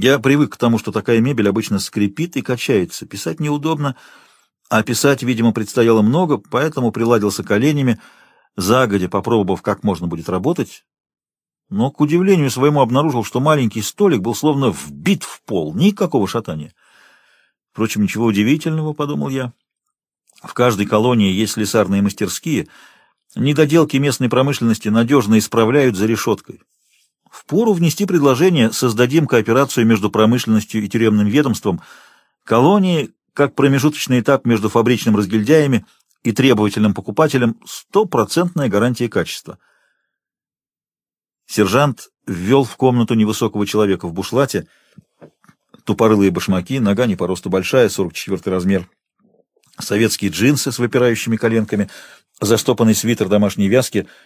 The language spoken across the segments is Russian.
Я привык к тому, что такая мебель обычно скрипит и качается. Писать неудобно, а писать, видимо, предстояло много, поэтому приладился коленями, загодя попробовав, как можно будет работать. Но, к удивлению своему, обнаружил, что маленький столик был словно вбит в пол, никакого шатания. Впрочем, ничего удивительного, — подумал я. В каждой колонии есть слесарные мастерские. Недоделки местной промышленности надежно исправляют за решеткой. Впору внести предложение «Создадим кооперацию между промышленностью и тюремным ведомством», колонии, как промежуточный этап между фабричным разгильдяями и требовательным покупателем, стопроцентная гарантия качества. Сержант ввел в комнату невысокого человека в бушлате, тупорылые башмаки, нога не по росту большая, 44 размер, советские джинсы с выпирающими коленками, застопанный свитер домашней вязки —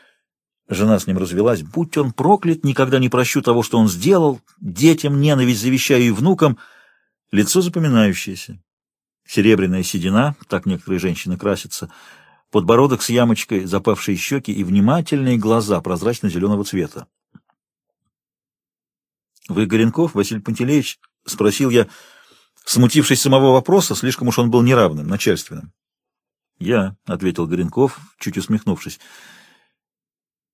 Жена с ним развелась. Будь он проклят, никогда не прощу того, что он сделал. Детям ненависть завещаю и внукам. Лицо запоминающееся. Серебряная седина, так некоторые женщины красятся. Подбородок с ямочкой, запавшие щеки и внимательные глаза прозрачно-зеленого цвета. «Вы Горенков, Василий Пантелеич?» — спросил я, смутившись самого вопроса, слишком уж он был неравным, начальственным. «Я», — ответил Горенков, чуть усмехнувшись, —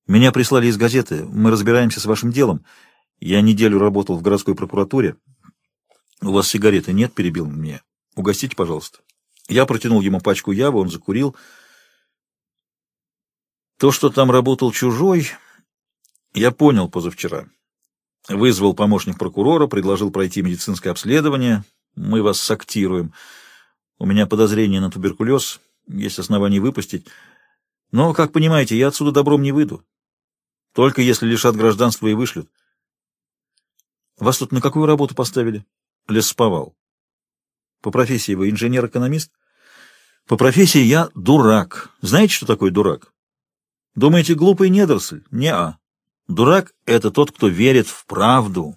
меня прислали из газеты. Мы разбираемся с вашим делом. Я неделю работал в городской прокуратуре. У вас сигареты нет? Перебил меня. Угостите, пожалуйста. Я протянул ему пачку явы, он закурил. То, что там работал чужой, я понял позавчера. Вызвал помощник прокурора, предложил пройти медицинское обследование. Мы вас сактируем. У меня подозрение на туберкулез, есть основания выпустить. Но, как понимаете, я отсюда добром не выйду. Только если лишат гражданства и вышлют. Вас тут на какую работу поставили? Лесповал. По профессии вы инженер-экономист? По профессии я дурак. Знаете, что такое дурак? Думаете, глупый недоросль? Не-а. Дурак — это тот, кто верит в правду,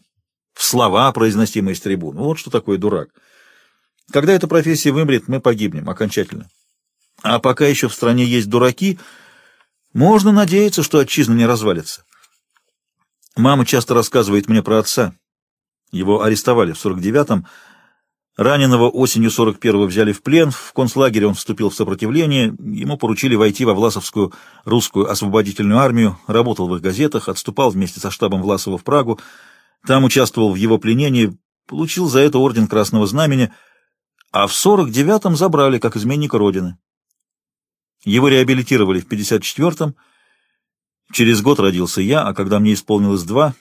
в слова, произносимые с трибун. Вот что такое дурак. Когда эта профессия вымрет, мы погибнем окончательно. А пока еще в стране есть дураки — можно надеяться, что отчизна не развалится. Мама часто рассказывает мне про отца. Его арестовали в 49-м. Раненого осенью 41-го взяли в плен. В концлагере он вступил в сопротивление. Ему поручили войти во Власовскую русскую освободительную армию. Работал в их газетах, отступал вместе со штабом Власова в Прагу. Там участвовал в его пленении. Получил за это орден Красного Знамени. А в 49-м забрали как изменника Родины. Его реабилитировали в 54-м. Через год родился я, а когда мне исполнилось два,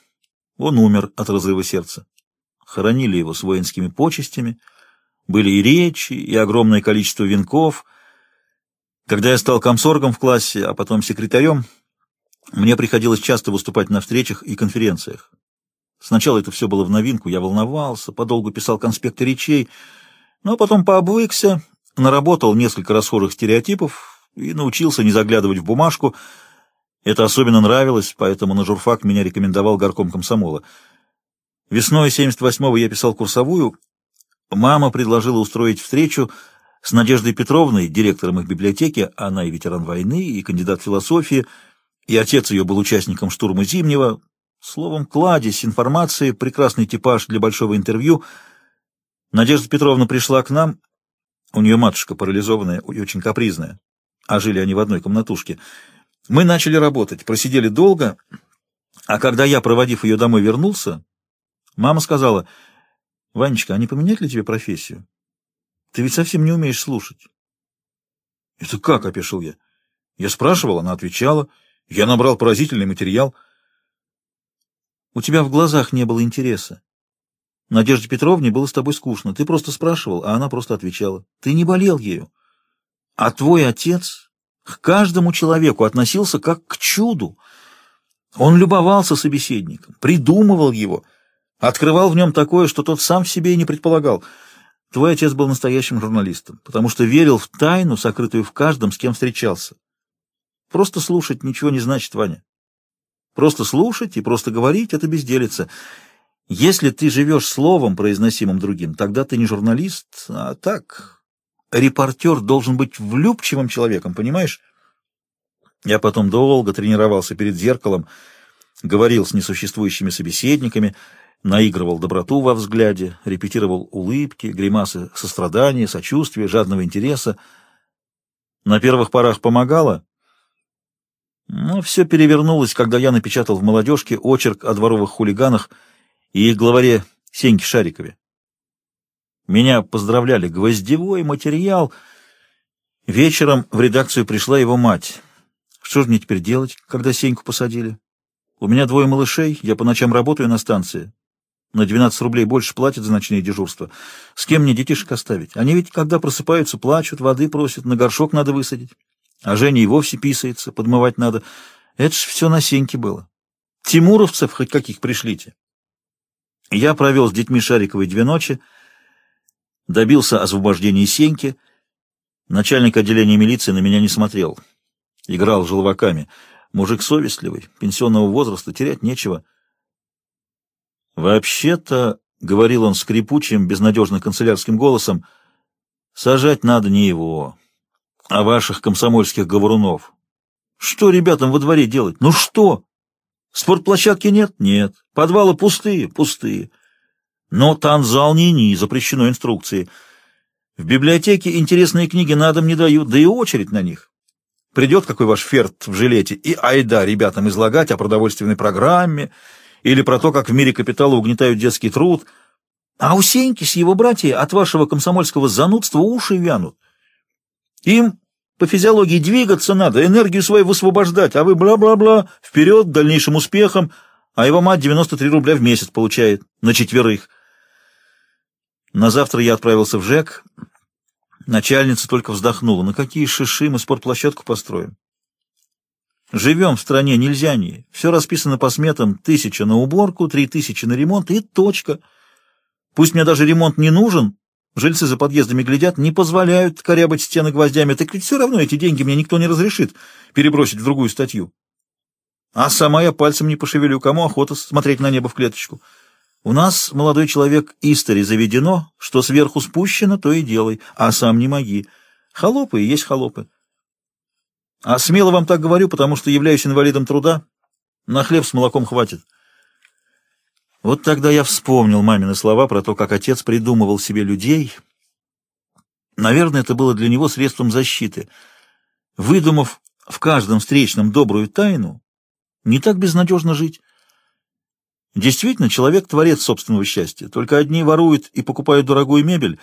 он умер от разрыва сердца. Хоронили его с воинскими почестями. Были и речи, и огромное количество венков. Когда я стал комсоргом в классе, а потом секретарем, мне приходилось часто выступать на встречах и конференциях. Сначала это все было в новинку, я волновался, подолгу писал конспекты речей, но потом пообвыкся, наработал несколько расхожих стереотипов, и научился не заглядывать в бумажку. Это особенно нравилось, поэтому на журфак меня рекомендовал горком комсомола. Весной 78-го я писал курсовую. Мама предложила устроить встречу с Надеждой Петровной, директором их библиотеки. Она и ветеран войны, и кандидат философии, и отец ее был участником штурма Зимнего. Словом, кладезь информации, прекрасный типаж для большого интервью. Надежда Петровна пришла к нам. У нее матушка парализованная и очень капризная а жили они в одной комнатушке. Мы начали работать, просидели долго, а когда я, проводив ее домой, вернулся, мама сказала, «Ванечка, а не поменять ли тебе профессию? Ты ведь совсем не умеешь слушать». «Это как?» — опешил я. Я спрашивал, она отвечала. Я набрал поразительный материал. «У тебя в глазах не было интереса. Надежде Петровне было с тобой скучно. Ты просто спрашивал, а она просто отвечала. Ты не болел ею. А твой отец к каждому человеку относился как к чуду. Он любовался собеседником, придумывал его, открывал в нем такое, что тот сам в себе и не предполагал. Твой отец был настоящим журналистом, потому что верил в тайну, сокрытую в каждом, с кем встречался. Просто слушать ничего не значит, Ваня. Просто слушать и просто говорить — это безделица. Если ты живешь словом, произносимым другим, тогда ты не журналист, а так, репортер должен быть влюбчивым человеком, понимаешь? Я потом долго тренировался перед зеркалом, говорил с несуществующими собеседниками, наигрывал доброту во взгляде, репетировал улыбки, гримасы сострадания, сочувствия, жадного интереса. На первых порах помогало, но все перевернулось, когда я напечатал в «Молодежке» очерк о дворовых хулиганах и их главаре Сеньке Шарикове. Меня поздравляли. Гвоздевой материал. Вечером в редакцию пришла его мать. Что же мне теперь делать, когда Сеньку посадили? У меня двое малышей, я по ночам работаю на станции. На 12 рублей больше платят за ночные дежурства. С кем мне детишек оставить? Они ведь, когда просыпаются, плачут, воды просят, на горшок надо высадить. А Женя и вовсе писается, подмывать надо. Это ж все на Сеньке было. Тимуровцев хоть каких пришлите. Я провел с детьми Шариковой две ночи, добился освобождения Сеньки. Начальник отделения милиции на меня не смотрел. Играл желваками. Мужик совестливый, пенсионного возраста, терять нечего. «Вообще-то», — говорил он скрипучим, безнадежно канцелярским голосом, — «сажать надо не его, а ваших комсомольских говорунов. Что ребятам во дворе делать? Ну что? Спортплощадки нет? Нет. Подвалы пустые? Пустые. Но танзал не-ни, запрещено инструкции. В библиотеке интересные книги на дом не дают, да и очередь на них. Придет какой ваш ферт в жилете и айда ребятам излагать о продовольственной программе или про то, как в мире капитала угнетают детский труд. А у Сеньки с его братьей от вашего комсомольского занудства уши вянут. Им по физиологии двигаться надо, энергию свою высвобождать, а вы бла-бла-бла, вперед, дальнейшим успехом, а его мать 93 рубля в месяц получает, на четверых. На завтра я отправился в ЖЭК. Начальница только вздохнула. На какие шиши мы спортплощадку построим? Живем в стране, нельзя не. Все расписано по сметам. Тысяча на уборку, три тысячи на ремонт и точка. Пусть мне даже ремонт не нужен, жильцы за подъездами глядят, не позволяют корябать стены гвоздями, так ведь все равно эти деньги мне никто не разрешит перебросить в другую статью. А сама я пальцем не пошевелю, кому охота смотреть на небо в клеточку. У нас, молодой человек, истори заведено, что сверху спущено, то и делай, а сам не моги. Холопы и есть холопы. А смело вам так говорю, потому что являюсь инвалидом труда. На хлеб с молоком хватит. Вот тогда я вспомнил мамины слова про то, как отец придумывал себе людей. Наверное, это было для него средством защиты. Выдумав в каждом встречном добрую тайну, не так безнадежно жить. Действительно, человек — творец собственного счастья. Только одни воруют и покупают дорогую мебель,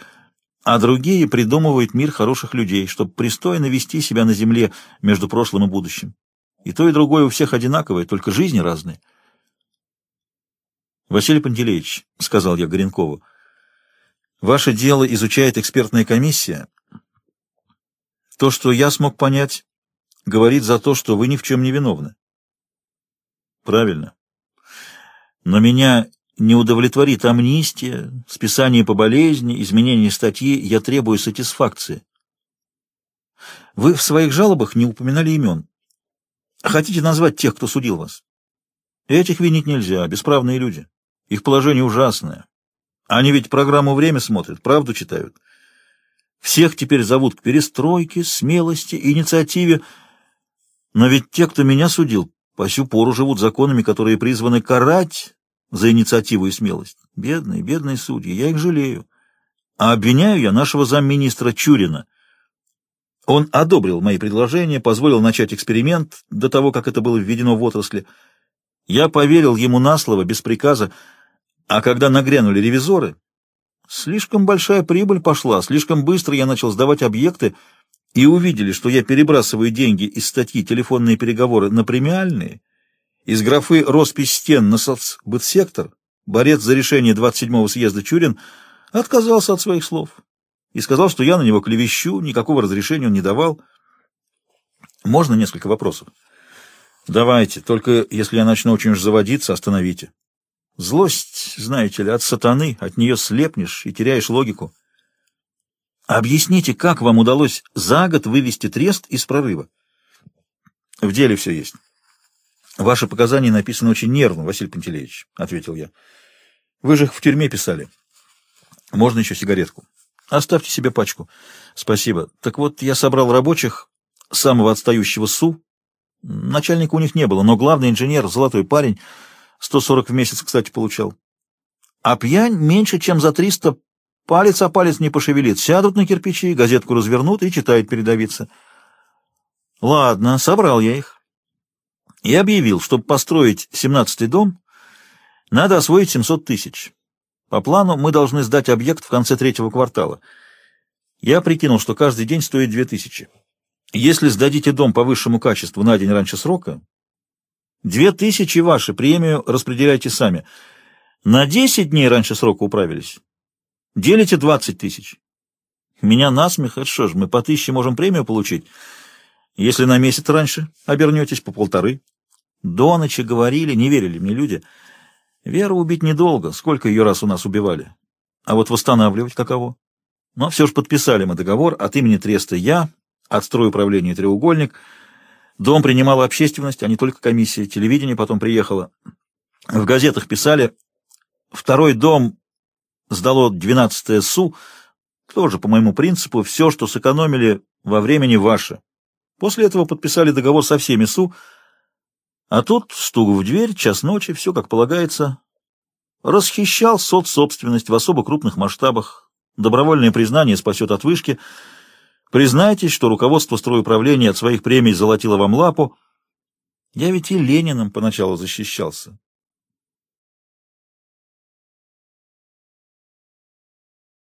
а другие придумывают мир хороших людей, чтобы пристойно вести себя на земле между прошлым и будущим. И то, и другое у всех одинаковое, только жизни разные. «Василий Пантелеич», — сказал я Горенкову, — «ваше дело изучает экспертная комиссия. То, что я смог понять, говорит за то, что вы ни в чем не виновны». «Правильно. Но меня не удовлетворит амнистия, списание по болезни, изменение статьи, я требую сатисфакции. Вы в своих жалобах не упоминали имен. Хотите назвать тех, кто судил вас? Этих винить нельзя, бесправные люди. Их положение ужасное. Они ведь программу «Время» смотрят, правду читают. Всех теперь зовут к перестройке, смелости, инициативе. Но ведь те, кто меня судил, по сю пору живут законами, которые призваны карать за инициативу и смелость. Бедные, бедные судьи, я их жалею. А обвиняю я нашего замминистра Чурина. Он одобрил мои предложения, позволил начать эксперимент до того, как это было введено в отрасли. Я поверил ему на слово, без приказа, а когда нагрянули ревизоры, слишком большая прибыль пошла, слишком быстро я начал сдавать объекты, и увидели, что я перебрасываю деньги из статьи «Телефонные переговоры» на премиальные, из графы «Роспись стен» на соцбытсектор, борец за решение 27-го съезда Чурин отказался от своих слов и сказал, что я на него клевещу, никакого разрешения он не давал. Можно несколько вопросов? Давайте, только если я начну очень уж заводиться, остановите. Злость, знаете ли, от сатаны, от нее слепнешь и теряешь логику. Объясните, как вам удалось за год вывести трест из прорыва? В деле все есть. Ваши показания написаны очень нервно, Василий Пантелеевич, — ответил я. Вы же их в тюрьме писали. Можно еще сигаретку? Оставьте себе пачку. Спасибо. Так вот, я собрал рабочих самого отстающего СУ. Начальника у них не было, но главный инженер, золотой парень, 140 в месяц, кстати, получал. А пьянь меньше, чем за триста палец о палец не пошевелит. Сядут на кирпичи, газетку развернут и читают передовицы. Ладно, собрал я их. И объявил, чтобы построить семнадцатый дом, надо освоить 700 тысяч. По плану мы должны сдать объект в конце третьего квартала. Я прикинул, что каждый день стоит 2000. Если сдадите дом по высшему качеству на день раньше срока, 2000 ваши, премию распределяйте сами. На 10 дней раньше срока управились. Делите 20 тысяч. Меня насмех, это что ж, мы по тысяче можем премию получить. Если на месяц раньше обернетесь, по полторы. До ночи говорили, не верили мне люди — Веру убить недолго, сколько ее раз у нас убивали. А вот восстанавливать каково? Но все же подписали мы договор от имени Треста я, от стройуправления «Треугольник». Дом принимала общественность, а не только комиссия. Телевидение потом приехало. В газетах писали, второй дом сдало 12 СУ, тоже по моему принципу, все, что сэкономили во времени, ваше. После этого подписали договор со всеми СУ, а тут стук в дверь, час ночи, все как полагается. Расхищал соцсобственность в особо крупных масштабах. Добровольное признание спасет от вышки. Признайтесь, что руководство стройуправления от своих премий золотило вам лапу. Я ведь и Лениным поначалу защищался.